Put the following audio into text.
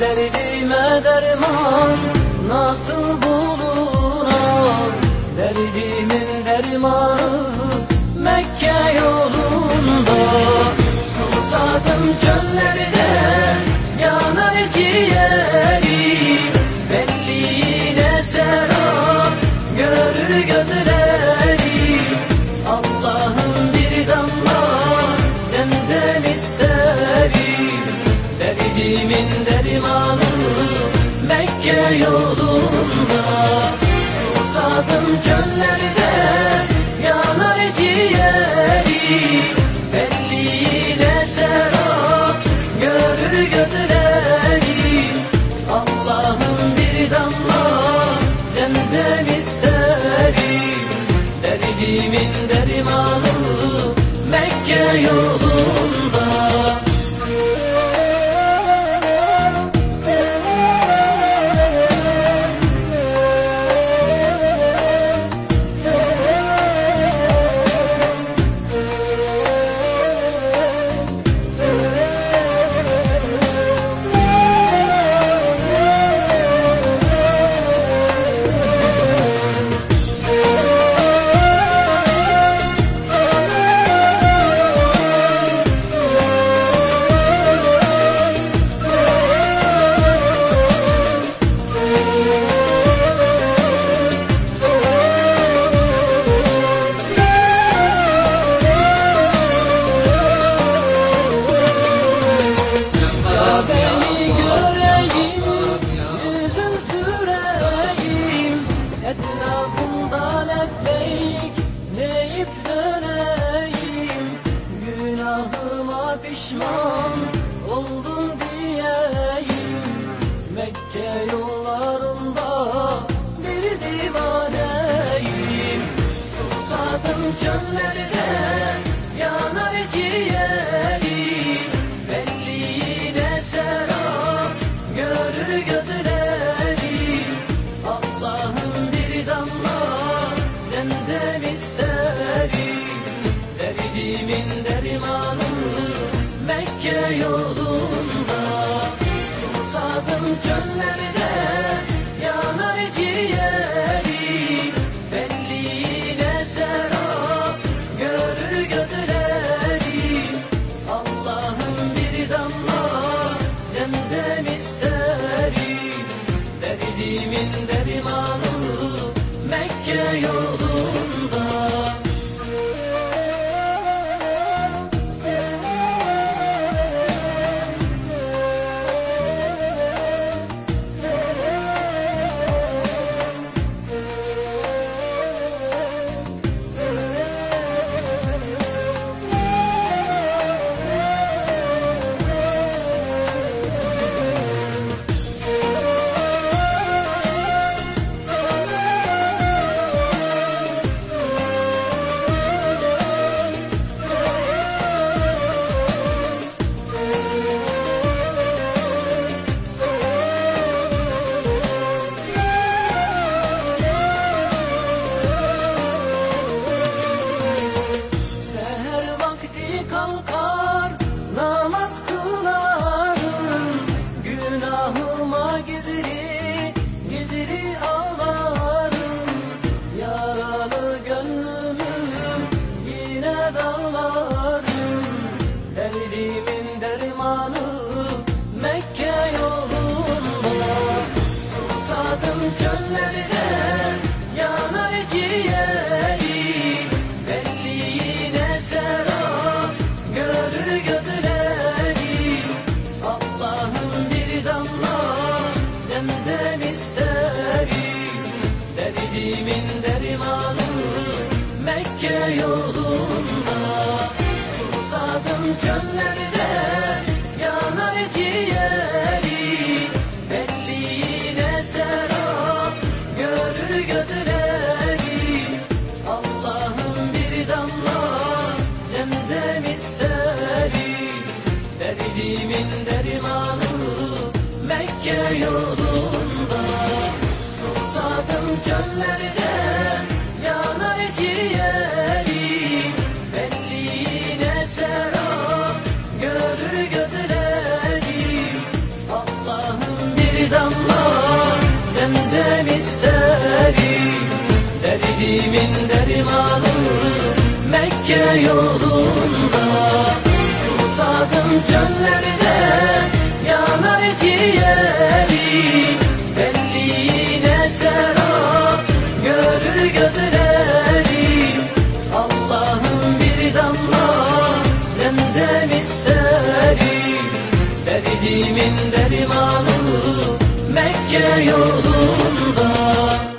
derdime derman nasıl Dermanı Mekke yolunda. Susadım çöllerde yanar ciğerim Belliğine serap görür gözlerim Allah'ım bir damla zemzem isterim Derdimin dermanı Mekke yolunda yollarında bir divaneyim. Susadım çöllerde yanar ciğerim. Belliğine serap görür gözlerim. Allah'ım bir damla zemzem isterim. Derdimin dermanı Mekke yolunda. Susadım çöllerde Derdimin dermanı Mekke yolunda Yanar ciğerim. Belliğine serap görür gözlerim. Allah'ım bir damla zemzem isterim. Derdimin dermanı Mekke yolunda. Susadım çöllerde Yanar ciğerim. Belliğine serap görür gözlerim. Allah'ım bir damla senden isterim. Derdimin dermanı Mekke yolunda. Susadım çöllerde Derdimin dermanı Mekke yolunda.